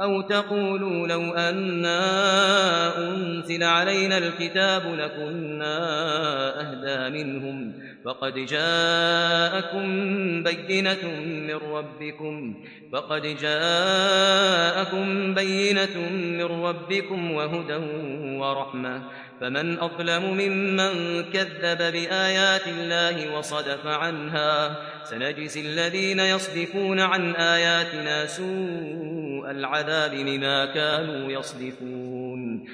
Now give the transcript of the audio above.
أو تقولوا لو أنا أنزل علينا الكتاب لكنا أهدى منهم فقد جاءكم بينة من ربكم فقد جاءكم بينة من ربكم وهدى ورحمة فمن أظلم ممن كذب بآيات الله وصدف عنها سنجزي الذين يصدفون عن آياتنا سوء العذاب بما كانوا يصدفون